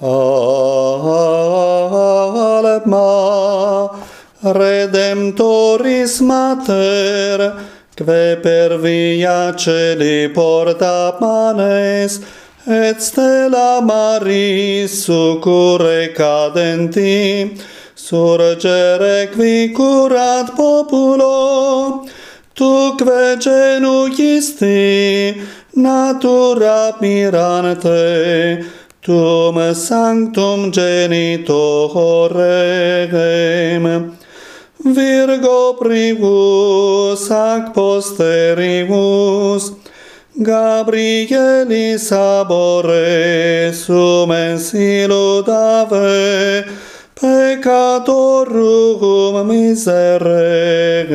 Alma redemptoris mater quae per via celi porta manes et stella maris succurre cadenti surgere qui curat populo Tu tuque genuisti natura mirante Tum sanctum genitorem Regem, Virgo primus ac posteribus, Gabrielis abore sum ensilo dave, peccatorum miserere.